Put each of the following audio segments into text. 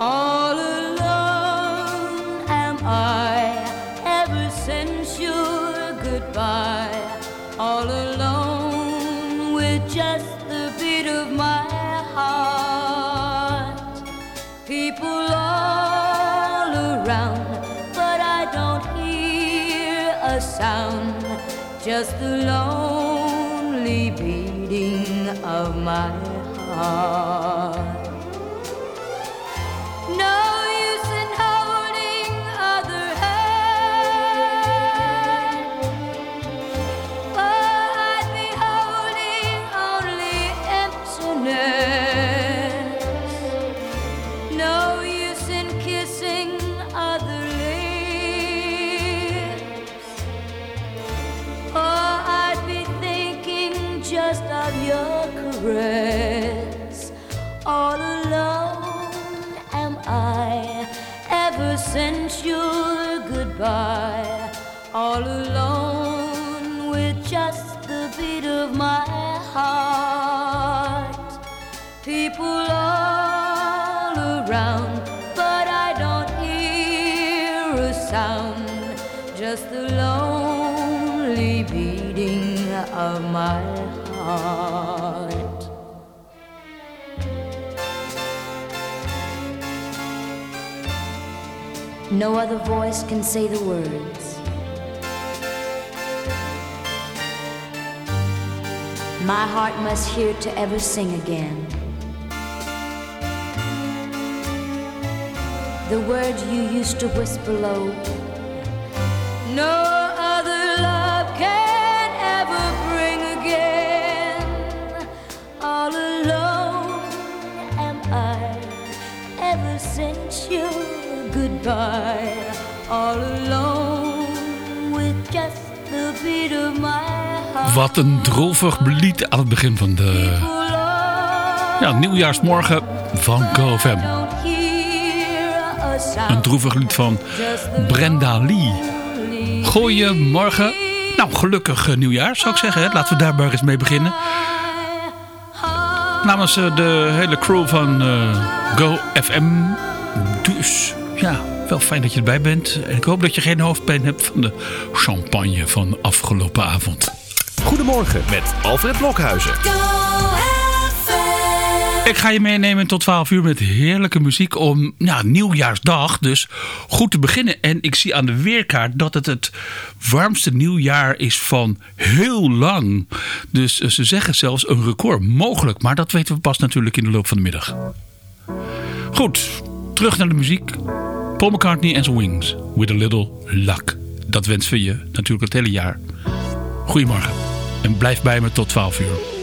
Oh. No other voice can say the words. My heart must hear to ever sing again. The words you used to whisper low. No Wat een droevig lied aan het begin van de ja, nieuwjaarsmorgen van GoFM. Een droevig lied van Brenda Lee. Goeiemorgen. Nou, gelukkig eh, nieuwjaar zou ik zeggen. Hè. Laten we daar maar eens mee beginnen. Namens eh, de hele crew van eh, GoFM. Dus ja, wel fijn dat je erbij bent. En ik hoop dat je geen hoofdpijn hebt van de champagne van afgelopen avond. Goedemorgen met Alfred Blokhuizen. Ik ga je meenemen tot 12 uur met heerlijke muziek om ja, nieuwjaarsdag. Dus goed te beginnen. En ik zie aan de weerkaart dat het het warmste nieuwjaar is van heel lang. Dus eh, ze zeggen zelfs een record mogelijk. Maar dat weten we pas natuurlijk in de loop van de middag. Goed, terug naar de muziek. Paul McCartney en zijn Wings. With a little luck. Dat wensen we je natuurlijk het hele jaar. Goedemorgen. En blijf bij me tot 12 uur.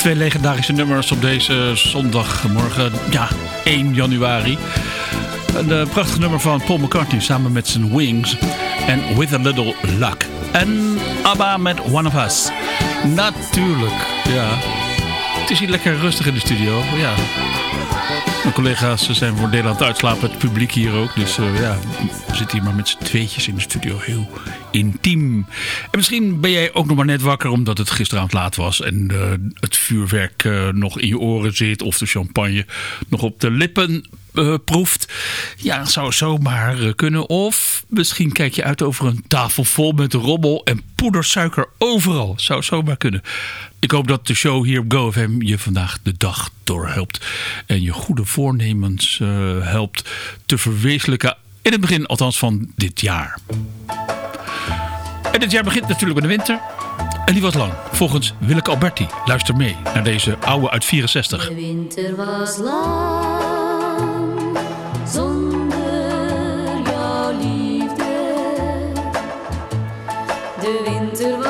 Twee legendarische nummers op deze zondagmorgen, ja, 1 januari. Een uh, prachtig nummer van Paul McCartney samen met zijn Wings en With a Little Luck. En ABBA met One of Us. Natuurlijk, ja. Het is hier lekker rustig in de studio, ja. Mijn collega's zijn voor deel aan het uitslapen, het publiek hier ook. Dus uh, ja, we zitten hier maar met z'n tweetjes in de studio. Heel intiem. En misschien ben jij ook nog maar net wakker omdat het gisteravond laat was. En uh, het vuurwerk uh, nog in je oren zit. Of de champagne nog op de lippen uh, proeft. Ja, zou zomaar kunnen. Of misschien kijk je uit over een tafel vol met rommel en poedersuiker overal. Zou zomaar kunnen. Ik hoop dat de show hier op GoFM je vandaag de dag doorhelpt. En je goede voornemens helpt te verwezenlijken. In het begin althans van dit jaar. En dit jaar begint natuurlijk met de winter. En die was lang. Volgens Willeke Alberti. Luister mee naar deze oude uit 64. De winter was lang. Zonder jouw liefde. De winter was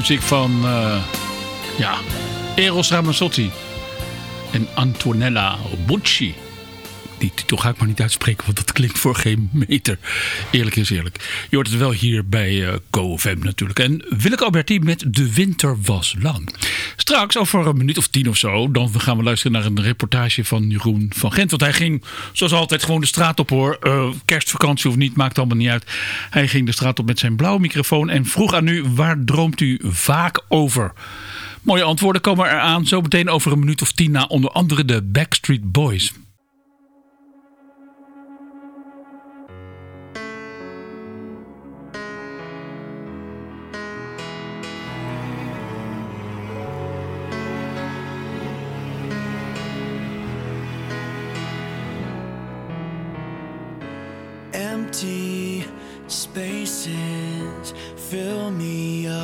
Muziek van eh, ja, Eros Ramazzotti en Antonella Bucci. Die ga ik maar niet uitspreken, want dat klinkt voor geen meter. Eerlijk is eerlijk. Je hoort het wel hier bij eh GoFM natuurlijk. En Willeke Alberti met De Winter Was Lang. Straks, over een minuut of tien of zo, dan gaan we luisteren naar een reportage van Jeroen van Gent. Want hij ging, zoals altijd, gewoon de straat op hoor. Eh, kerstvakantie of niet, maakt allemaal niet uit. Hij ging de straat op met zijn blauwe microfoon en vroeg aan u, waar droomt u vaak over? Mooie antwoorden komen eraan. Zo meteen over een minuut of tien na onder andere de Backstreet Boys.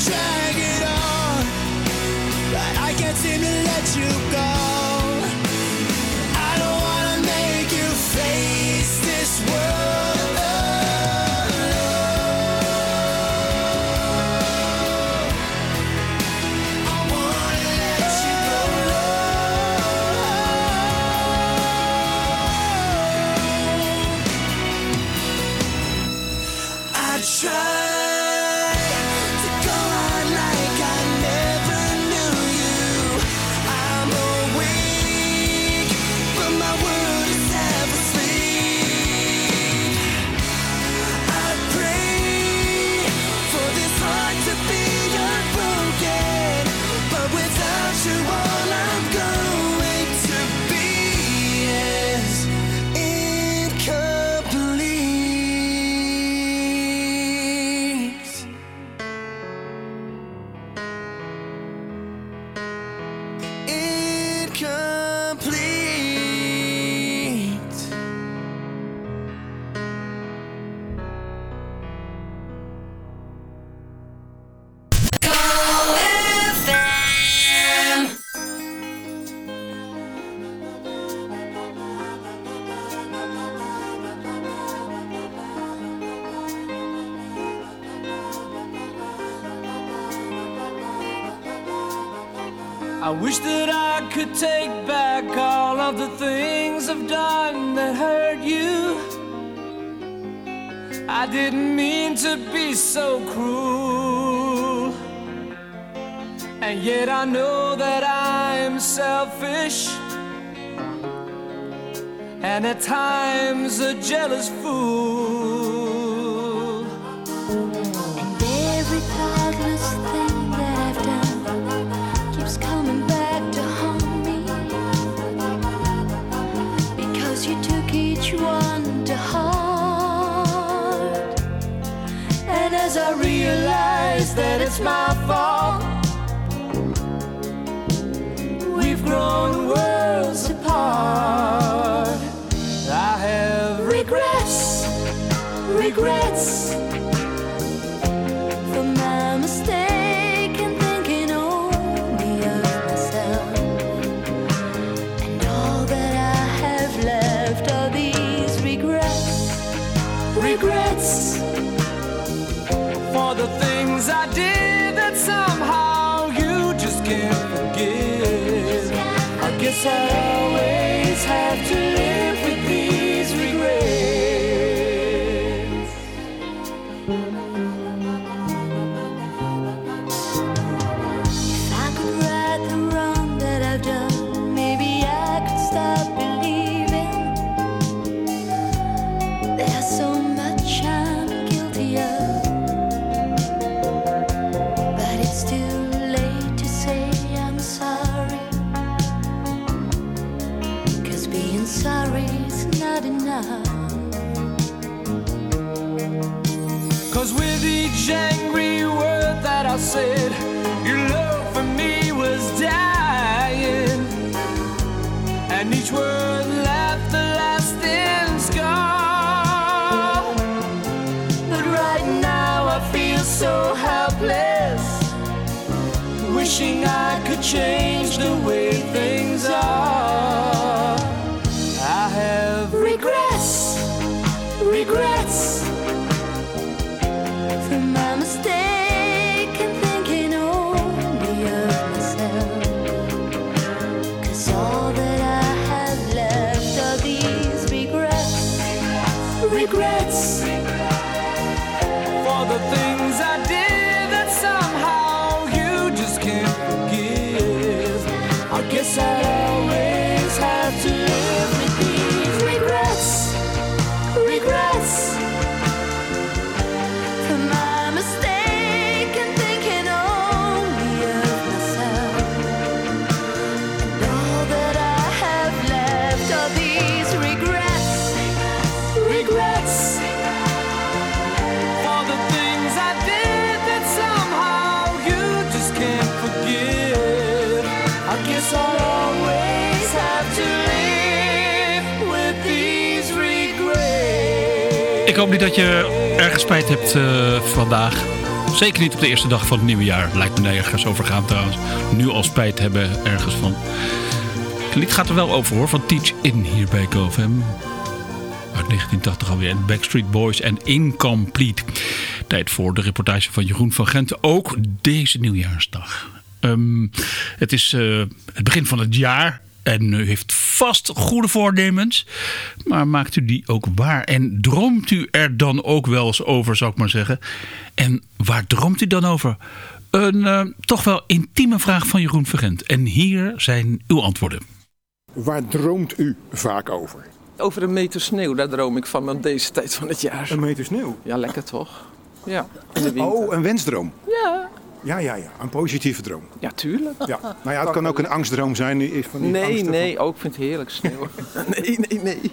try And at times a jealous fool. And every thoughtless thing that I've done keeps coming back to haunt me. Because you took each one. And as I realize that it's my fault, Wishing I could change the way things are. Hoop niet dat je ergens spijt hebt eh, vandaag. Zeker niet op de eerste dag van het nieuwe jaar. Lijkt me nergens over gaan trouwens. Nu al spijt hebben ergens van. Het lied gaat er wel over hoor. Van Teach In hier bij GoFM. Uit 1980 alweer. En Backstreet Boys en Incomplete. Tijd voor de reportage van Jeroen van Gent. Ook deze nieuwjaarsdag. Ehm, het is eh, het begin van het jaar. En u heeft vast goede voornemens. Maar maakt u die ook waar? En droomt u er dan ook wel eens over, zou ik maar zeggen? En waar droomt u dan over? Een eh, toch wel intieme vraag van Jeroen Vergent. En hier zijn uw antwoorden. Waar droomt u vaak over? Over een meter sneeuw, daar droom ik van op deze tijd van het jaar. Een meter sneeuw. Ja, lekker toch? Ja, in de winter. Oh, een wensdroom. Ja, Ja, ja, ja. Een positieve droom. ja, tuurlijk. Ja. Nou ja, het kan ook een angstdroom zijn. Is van die Nee, nee, ook vind het heerlijk sneeuw. nee, nee, nee.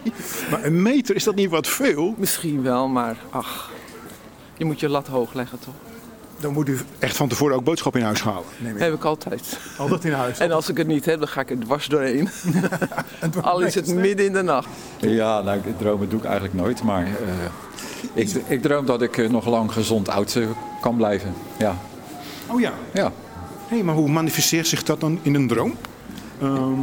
Maar een meter, is dat niet wat veel? Misschien wel, maar ach, je moet je lat hoog leggen toch? Dan moet u echt van tevoren ook boodschappen in huis halen. Neem ik. Heb ik altijd. Altijd in huis. En als ik het niet heb, dan ga ik er dwars doorheen. Al is het midden in de nacht. Ja, nou, dromen doe ik eigenlijk nooit. Maar eh, ik, ik droom dat ik eh, nog lang gezond oud eh, kan blijven. Ja, Oh ja. ja. Hé, maar hoe manifesteert zich dat dan in een droom? Ehm,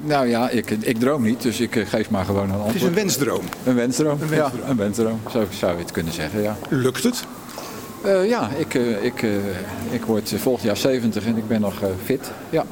Nou ja, ik, ik droom niet, dus ik eh, geef maar gewoon een antwoord. het is een wensdroom. Een wensdroom. Een wensdroom. Ja, een wensdroom. Zo zou je het kunnen zeggen, ja. Lukt het? Eh, ja, ik, eh, ik, ik word volgend jaar 70 en ik ben nog fit. Ja.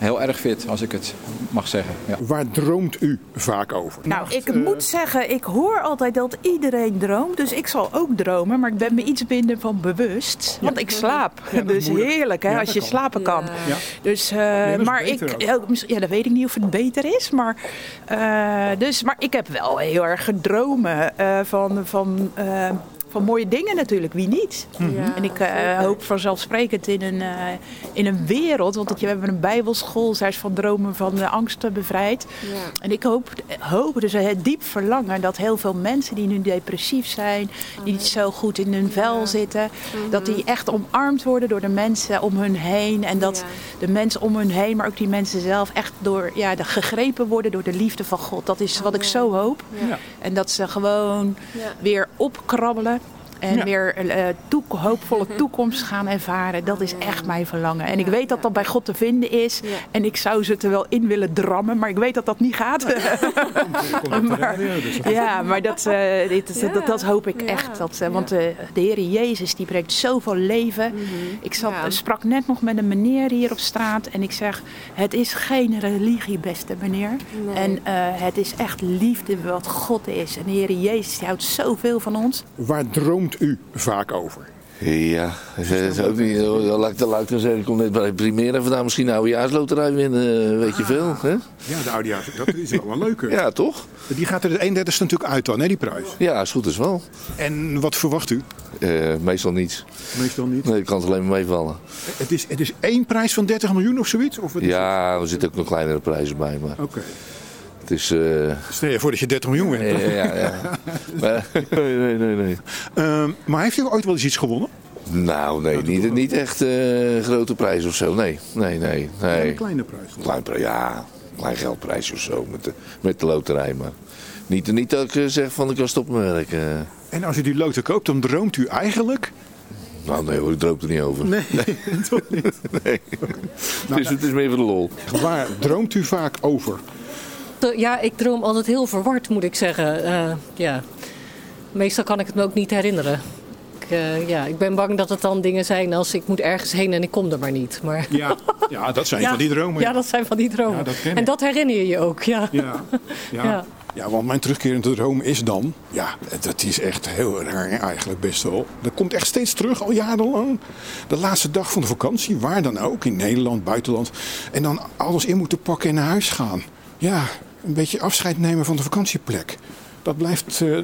Heel erg fit, als ik het mag zeggen. Ja. Waar droomt u vaak over? Nou, ik moet zeggen, ik hoor altijd dat iedereen droomt. Dus ik zal ook dromen, maar ik ben me iets minder van bewust. Want ik slaap. dus heerlijk, hè, Ja, als je kan. slapen kan. Ja. Dus, eh, maar ik, ook. ja, dat weet ik niet of het beter is. Maar, eh, dus, maar ik heb wel heel erg gedromen eh, van, van, eh, van mooie dingen natuurlijk. Wie niet? Ja, en ik eh, hoop vanzelfsprekend in een, eh, in een wereld. Want we hebben een bijbelschool. Zij is van dromen van de angsten bevrijd. Ja. En ik hoop, hoop dus het diep verlangen dat heel veel mensen die nu depressief zijn, die niet zo goed in hun vel zitten, dat die echt omarmd worden door de mensen om hun heen. En dat de mensen om hun heen, maar ook die mensen zelf, echt door, ja, de, gegrepen worden door de liefde van God. Dat is wat ik zo hoop. Ja. En dat ze gewoon weer opkrabbelen. En Ja. weer eh, toek- hoopvolle toekomst gaan ervaren. Dat is echt mijn verlangen. En ik weet dat dat bij God te vinden is. Ja. En ik zou ze er wel in willen drammen. Maar ik weet dat dat niet gaat. maar, ja, maar dat, eh, dit, dat, dat hoop ik Ja. echt. Dat, eh, want eh, de Heer Jezus die brengt zoveel leven. Ik zat, Ja. sprak net nog met een meneer hier op straat. En ik zeg, het is geen religie, beste meneer. Nee. En eh, het is echt liefde wat God is. En de Heer Jezus die houdt zoveel van ons. Waar droomt u vaak over? Ja, dat is ook niet. Laat ik, laat ik dan zeggen, ik kom net bij Primera vandaan. Misschien een oudejaarsloterij winnen, eh, weet je veel. Hè? Ja, de oudejaars, dat is wel een leuke. Ja, toch? Die gaat er de 31ste natuurlijk uit dan, hè, die prijs. Ja, is goed is wel. En wat verwacht u? Eh, meestal niets. Meestal niet. Nee, ik kan het alleen maar meevallen. Het is, het is één prijs van 30 miljoen of zoiets? Of het is- Ja, er zitten ook nog kleinere prijzen bij. Maar Oké. Het is... eh, Stel je voor dat je 30 miljoen wint. ja, ja. Maar- nee, nee, nee, nee. Ehm, maar heeft u ooit wel eens iets gewonnen? Nou, nee, niet, niet echt eh grote prijs of zo. Nee, nee, nee. nee. Een kleine prijs. Klein, pri- ja, klein geldprijsje of zo met de, met de loterij. Maar niet, niet dat ik eh, zeg van ik kan stoppen met werken. En als u die loten koopt, dan droomt u eigenlijk... Nou nee hoor, ik droom er niet over. Nee, toch niet. Nee. het, is, het is meer voor de lol. Waar droomt u vaak over? Ja, ik droom altijd heel verward, moet ik zeggen. Eh, ja. Meestal kan ik het me ook niet herinneren. Ik, eh, ja, ik ben bang dat het dan dingen zijn als ik moet ergens heen en ik kom er maar niet. Maar... Ja, ja dat zijn Ja, van die dromen. Ja, dat zijn van die dromen. Ja, dat ken en dat herinner je je ook, ja. Ja, ja. Ja. ja. want mijn terugkerende droom is dan... Ja, dat is echt heel raar eigenlijk best wel. Dat komt echt steeds terug, al jarenlang. De laatste dag van de vakantie, waar dan ook. In Nederland, buitenland. En dan alles in moeten pakken en naar huis gaan. Ja, een beetje afscheid nemen van de vakantieplek. Dat blijft eh,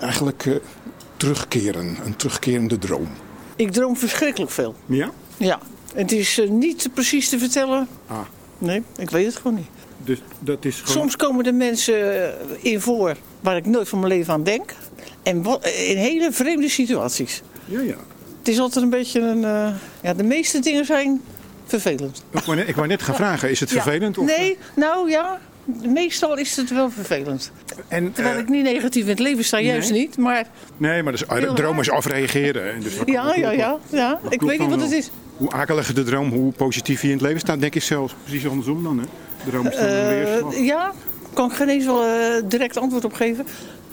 eigenlijk eh, terugkeren. Een terugkerende droom. Ik droom verschrikkelijk veel. Ja? Ja. Het is eh, niet precies te vertellen. Ah, Nee, ik weet het gewoon niet. dus dat is gewoon... Soms komen er mensen in voor waar ik nooit van mijn leven aan denk. En wat, in hele vreemde situaties. Ja, ja. Het is altijd een beetje een... ja, de meeste dingen zijn vervelend. Ik wou net, ik wou net gaan vragen, is het Ja. vervelend? Of, Nee, nou ja. Meestal is het wel vervelend. En, Terwijl eh, ik niet negatief in het leven sta, juist nee? niet. Maar Nee, maar dus, droom raar. is afreageren. En Dus ja, ja, ja. ja. Ik weet niet wat het is. Hoe akeliger de droom, hoe positief je in het leven staat, denk ik zelfs. Precies andersom dan, hè? De droom is dan Eh, ja, kan ik geen eens wel eh, direct antwoord op geven.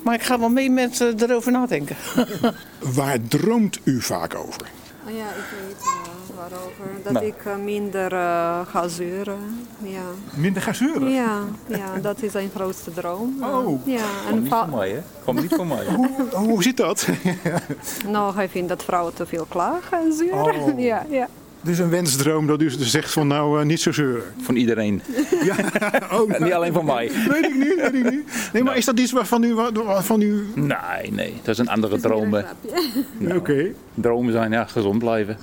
Maar ik ga wel mee met erover nadenken. Waar droomt u vaak over? Oh ja, ik weet eh, Dat Nou. ik eh, minder eh, ga zeuren. Ja. Minder gaan zeuren? Ja, ja, dat is zijn grootste droom. Oh. Ja, en niet voor mij, hè? Gewoon niet voor mij. hoe, hoe zit dat? nou, hij vindt dat vrouwen te veel klagen en zeuren. Oh. Ja, ja. dus een wensdroom dat u zegt van nou eh, niet zo zeuren. Van iedereen. Ja, oh, Niet alleen van mij. Weet ik niet, weet ik niet. Nee, maar is dat iets waarvan u... Waarvan u... Nee, nee. Dat is een andere dromen. Oké, Dromen zijn, ja, gezond blijven.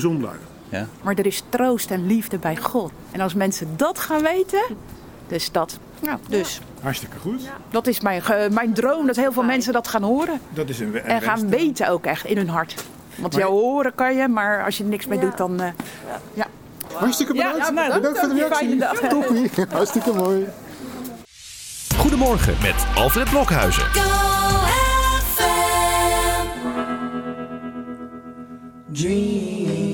Gezond blijven. Ja. Maar er is troost en liefde bij God. En als mensen dat gaan weten, dus dat. Nou, dus Hartstikke goed. dat is mijn, mijn droom, dat heel veel mensen dat gaan horen. Dat is een, een En gaan weten ook echt in hun hart. Want Maar- jou horen kan je, maar als je er niks mee doet, dan... eh, ja. Hartstikke Ja, bedankt. ja, bedankt. bedankt voor de reactie. Toppie. Hartstikke mooi. Goedemorgen met Alfred Blokhuizen. Dream,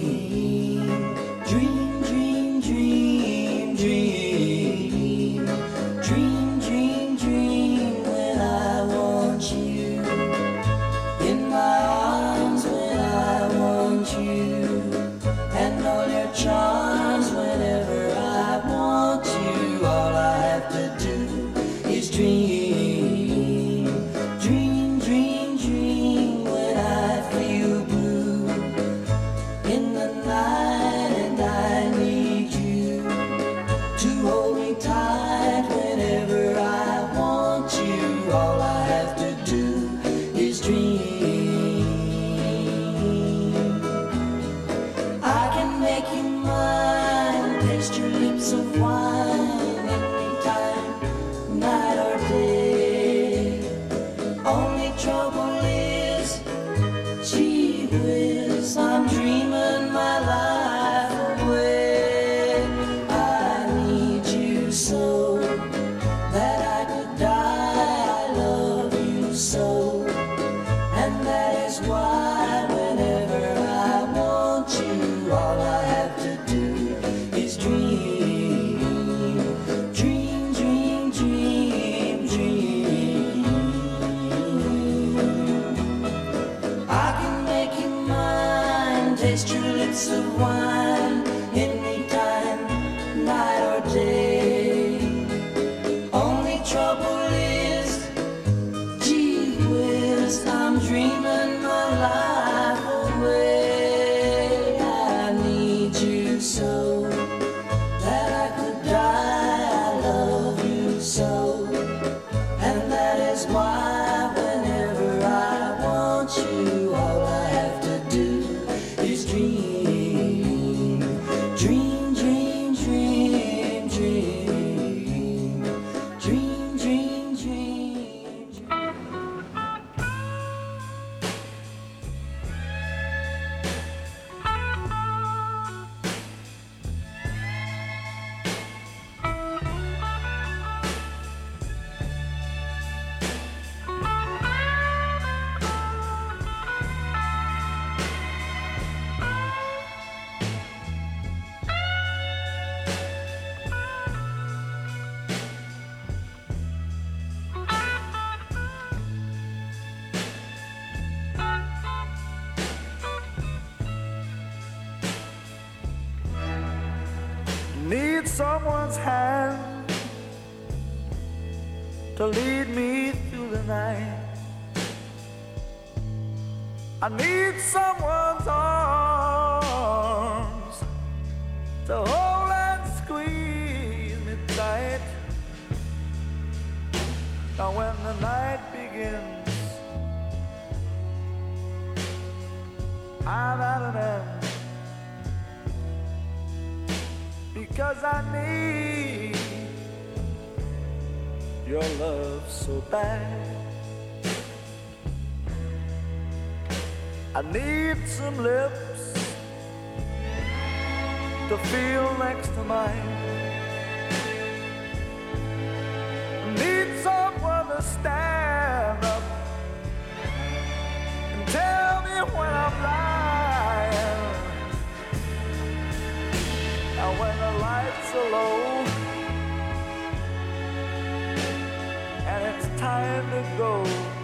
need some lips to feel next to mine. Need someone to stand up and tell me when I'm lying. And when the lights are low and it's time to go,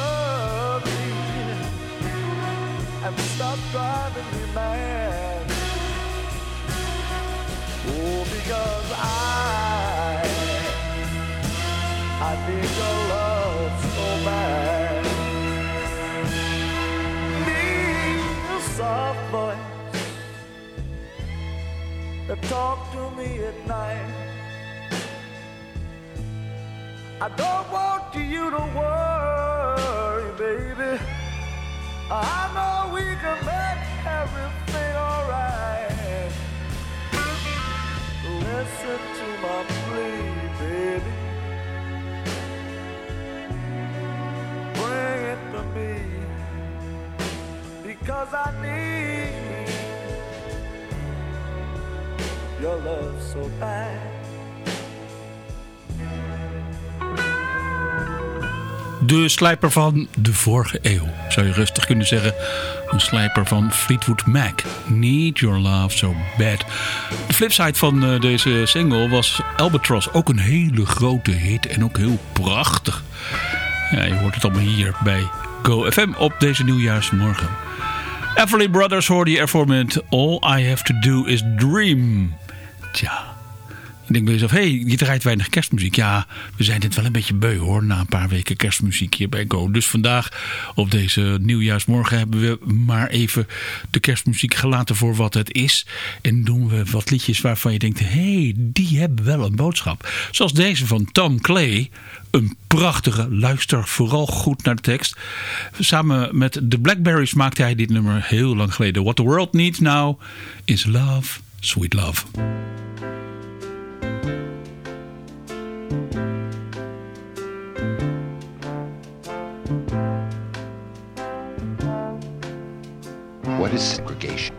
love me and stop driving me mad. Oh, because I, I need your love so bad. Need a soft voice talk to me at night. I don't want you to worry, baby. I know we can make everything alright. Listen to my plea, baby. Bring it to me because I need your love so bad. De slijper van de vorige eeuw, zou je rustig kunnen zeggen. Een slijper van Fleetwood Mac. Need Your Love So Bad. De flipside van eh, deze single was Albatross. Ook een hele grote hit en ook heel prachtig. Ja, je hoort het allemaal hier bij Go FM op deze nieuwjaarsmorgen. Everly Brothers hoorde je ervoor met All I Have To Do Is Dream. Tja. Denk bij jezelf, hé, hey, je draait weinig kerstmuziek. Ja, we zijn dit wel een beetje beu hoor, na een paar weken kerstmuziek hier bij Go. Dus vandaag, op deze nieuwjaarsmorgen, hebben we maar even de kerstmuziek gelaten voor wat het is. En doen we wat liedjes waarvan je denkt, hé, hey, die hebben wel een boodschap. Zoals deze van Tom Clay, een prachtige, luister vooral goed naar de tekst. Samen met de Blackberries maakte hij dit nummer heel lang geleden. What the world needs now is love, sweet love. Is segregation?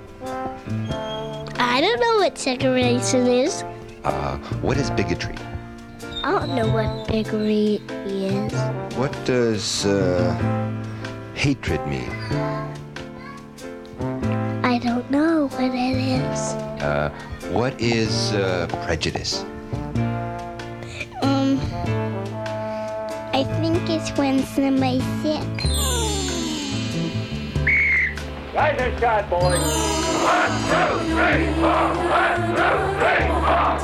I don't know what segregation is. Uh, what is bigotry? I don't know what bigotry is. What does uh, hatred mean? I don't know what it is. Uh, what is uh, prejudice? Um, I think it's when somebody's sick. Rise and shine, boys. One, two, three, four. One, two, three, four.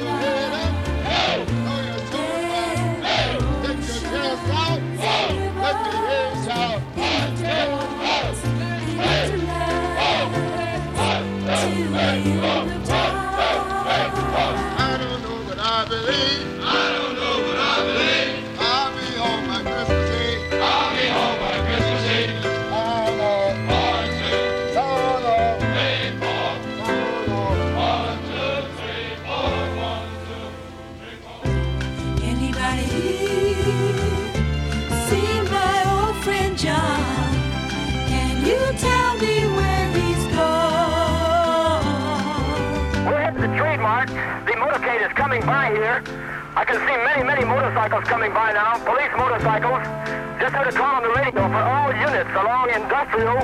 Your head out. Let your out. I don't know, but I believe. By here. I can see many, many motorcycles coming by now. Police motorcycles. Just heard a call on the radio for all units along Industrial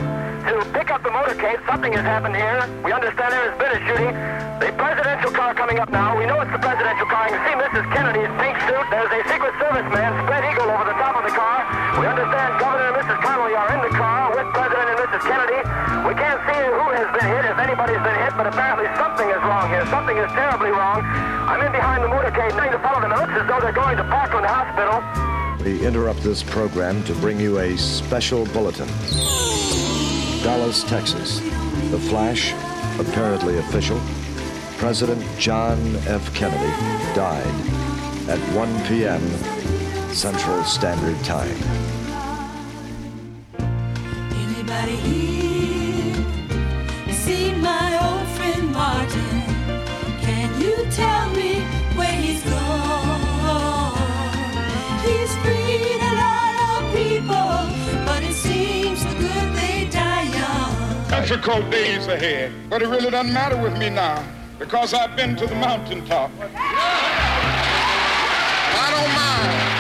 to pick up the motorcade. Something has happened here. We understand there has been a shooting. The presidential car coming up now. We know it's the presidential car. You can see Mrs. Kennedy's pink suit. There's a Secret Service man, spread eagle, over the top of the car. We understand Governor and Mrs. Connolly are in the car with President and Mrs. Kennedy. We can't see who has been hit, if anybody's been hit, but apparently something is wrong here. Something is terribly wrong. I'm in behind the motorcade, trying to follow them. It looks as though they're going to Parkland Hospital. We interrupt this program to bring you a special bulletin. Dallas, Texas. The flash, apparently official. President John F. Kennedy died at 1 p.m. Central Standard Time. Anybody here see my old friend Martin? Can you tell me where he's gone? He's freed a lot of people, but it seems the good they die young. Difficult days ahead, but it really doesn't matter with me now because I've been to the mountaintop. I don't mind.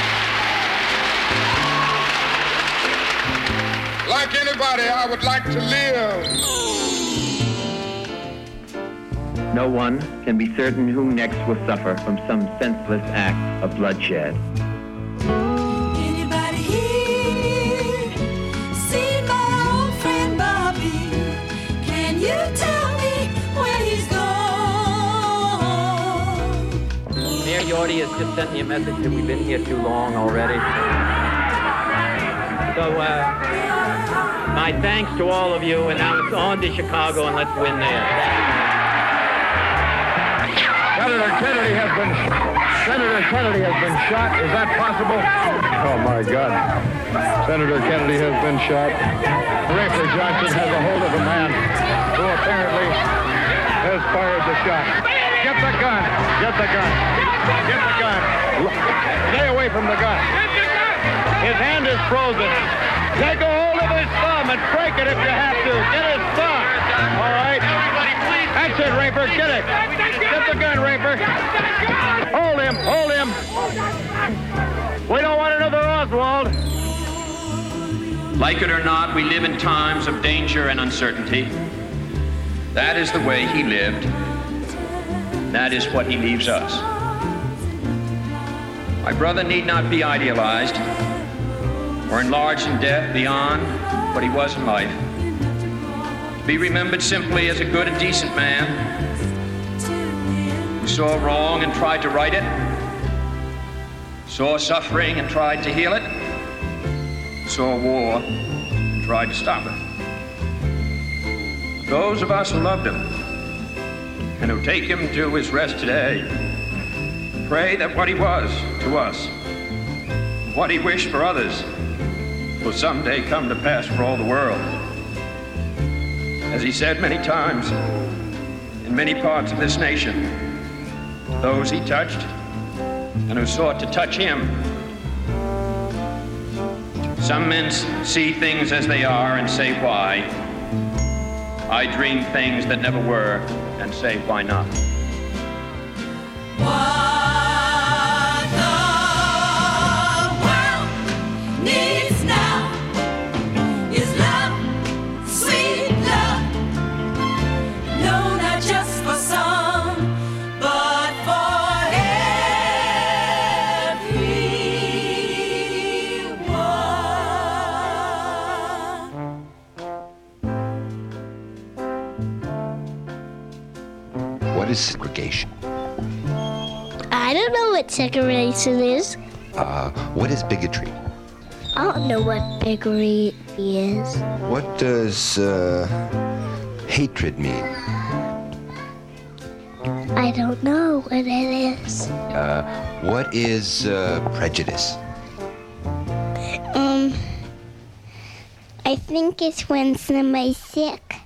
Like anybody, I would like to live. No one can be certain who next will suffer from some senseless act of bloodshed. Mayor has just sent me a message that we've been here too long already. So, uh, my thanks to all of you, and now it's on to Chicago, and let's win there. Senator Kennedy has been Senator Kennedy has been shot. Is that possible? Oh my God. Senator Kennedy has been shot. Rafer Johnson has a hold of a man who apparently has fired the shot. Get the gun. Get the gun. Get the gun. Stay away from the gun. His hand is frozen. Take a hold of his thumb and break it if you have to. Get his thumb. All right. That's it, Raper. Get it. Get the gun, Raper. Hold him. Hold him. We don't want another Oswald. Like it or not, we live in times of danger and uncertainty. That is the way he lived. That is what he leaves us. My brother need not be idealized or enlarged in death beyond what he was in life. Be remembered simply as a good and decent man who saw wrong and tried to right it, saw suffering and tried to heal it, saw war and tried to stop it. Those of us who loved him and who take him to his rest today pray that what he was to us, what he wished for others, will someday come to pass for all the world. As he said many times, in many parts of this nation, those he touched and who sought to touch him Some men see things as they are and say why. I dream things that never were and say why not. What segregation is. Uh, what is bigotry? I don't know what bigotry is. What does uh, hatred mean? I don't know what it is. Uh, what is uh, prejudice? Um, I think it's when somebody's sick.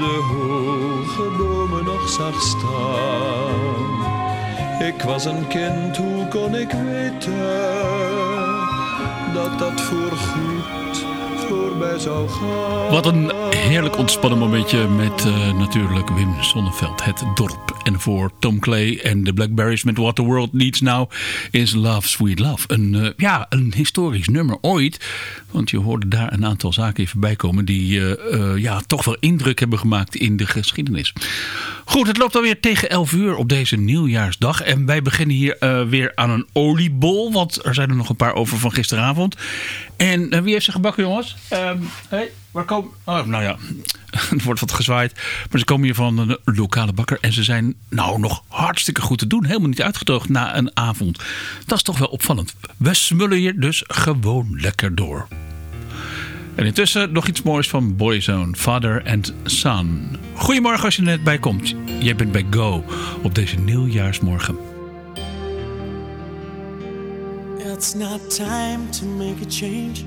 de hoge bomen nog zag staan. Ik was een kind, hoe kon ik weten dat dat gaan? Wat een heerlijk ontspannen momentje met eh, natuurlijk Wim Sonneveld. Het dorp. En voor Tom Clay en de Blackberries met What the World Needs Now is Love Sweet Love. Een, eh, ja, een historisch nummer ooit. Want je hoorde daar een aantal zaken even bij komen die eh, ja, toch wel indruk hebben gemaakt in de geschiedenis. Goed, het loopt alweer tegen 11 uur op deze nieuwjaarsdag. En wij beginnen hier eh, weer aan een oliebol. Want er zijn er nog een paar over van gisteravond. En eh, wie heeft ze gebakken, jongens? Ehm hey, waar komen... Oh, nou ja, er wordt wat gezwaaid. Maar ze komen hier van een lokale bakker. En ze zijn nou nog hartstikke goed te doen. Helemaal niet uitgedroogd na een avond. Dat is toch wel opvallend. We smullen hier dus gewoon lekker door. En intussen nog iets moois van Boyzone, Father and Son. Goedemorgen als je er net bij komt. Jij bent bij Go op deze nieuwjaarsmorgen. It's not time to make a change.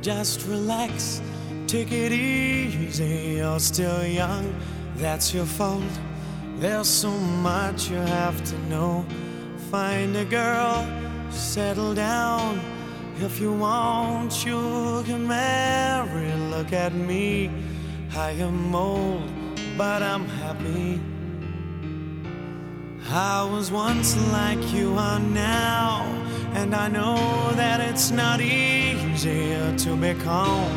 Just relax, take it easy. You're still young, that's your fault. There's so much you have to know. Find a girl, settle down. If you want, you can marry. Look at me, I am old, but I'm happy. I was once like you are now, and I know that it's not easy to be calm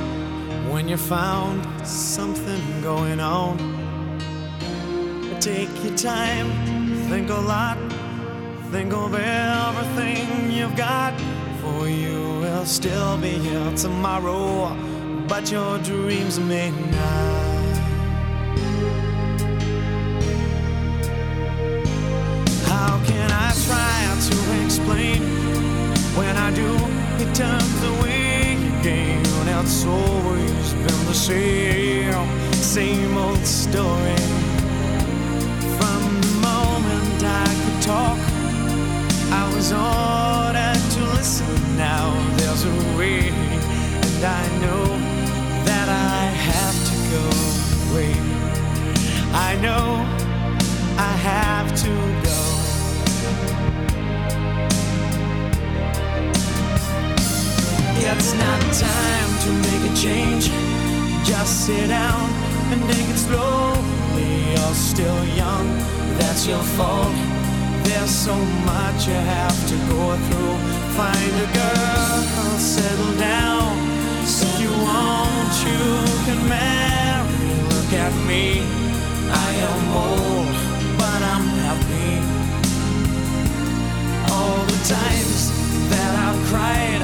when you found something going on. Take your time, think a lot, think of everything you've got. For you will still be here tomorrow, but your dreams may not. How can I try to explain when I do? It turns away again. It's always been the same, same old story. From the moment I could talk, I was ordered to listen. Now there's a way, and I know that I have to go away. I know I have to go. It's not time to make a change. Just sit down and take it slowly. You're still young, that's your fault. There's so much you have to go through. Find a girl, settle down. If you want, you can marry. Look at me, I am old, but I'm happy. All the times that I've cried,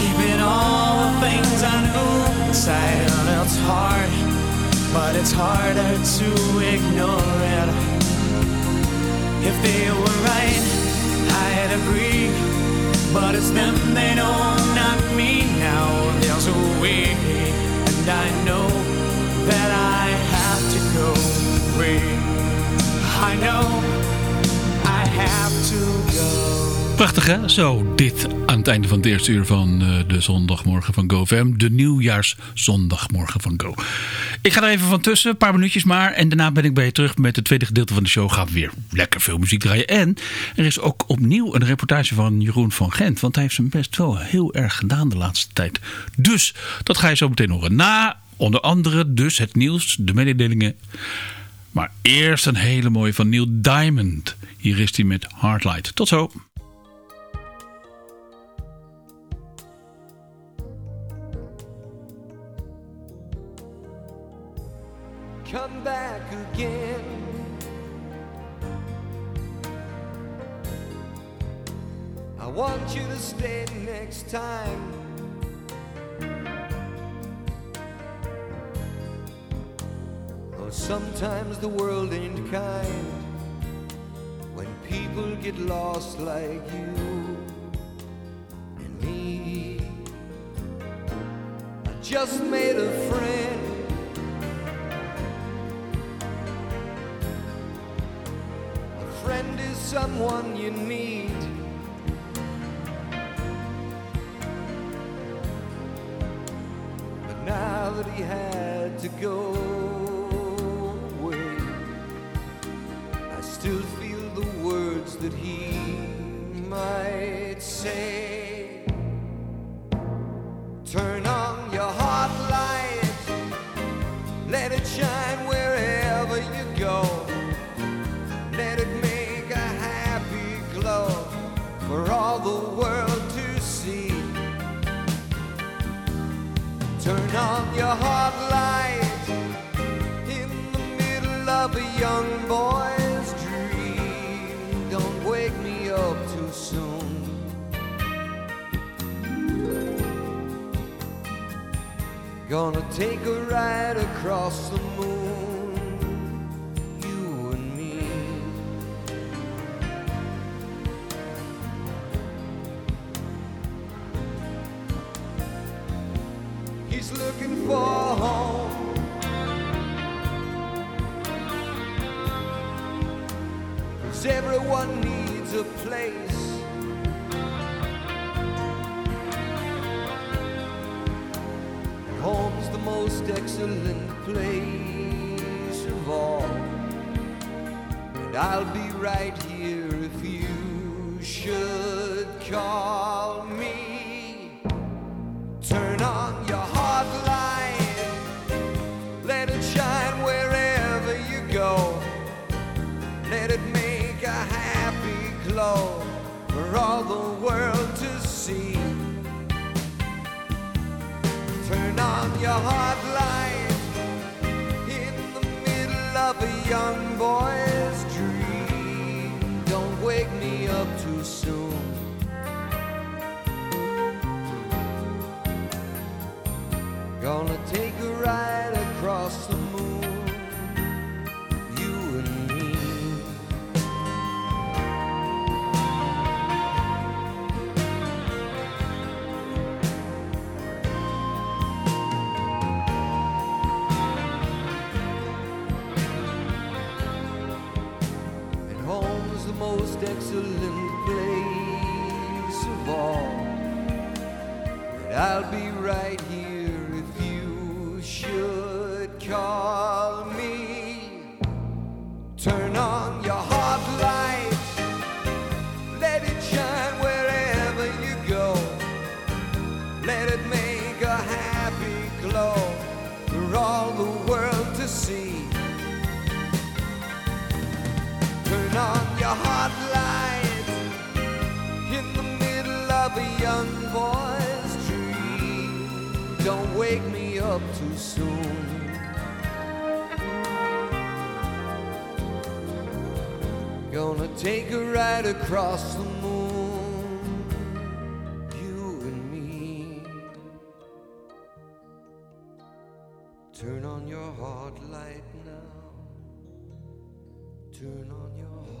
keeping all the things I knew inside. It's hard, but it's harder to ignore it. If they were right, I'd agree. But it's them they know, not me. Now there's a way, and I know that I have to go away. I know I have to go. Prachtig hè? Zo, dit aan het einde van het eerste uur van eh, de zondagmorgen van GoFM. De nieuwjaarszondagmorgen van Go. Ik ga er even van tussen, een paar minuutjes maar. En daarna ben ik bij je terug met het tweede gedeelte van de show. Gaan we weer lekker veel muziek draaien. En er is ook opnieuw een reportage van Jeroen van Gent. Want hij heeft zijn best wel heel erg gedaan de laatste tijd. Dus dat ga je zo meteen horen. Na onder andere dus het nieuws, de mededelingen. Maar eerst een hele mooie van Neil Diamond. Hier is hij met Hardlight. Tot zo. Want you to stay next time. Though sometimes the world ain't kind when people get lost like you and me. I just made a friend. A friend is someone you need. Now that he had to go away, I still feel the words that he might say. Turn on your heart light, let it shine On your heart light in the middle of a young boy's dream. Don't wake me up too soon. Gonna take a ride across the for home. Cause everyone needs a place. Home's the most excellent place of all. And I'll be right here if you should call the world to see. Turn on your heart light in the middle of a young boy's dream. Don't wake me up too soon. Gonna take a ride most excellent place of all. And I'll be right Turn on your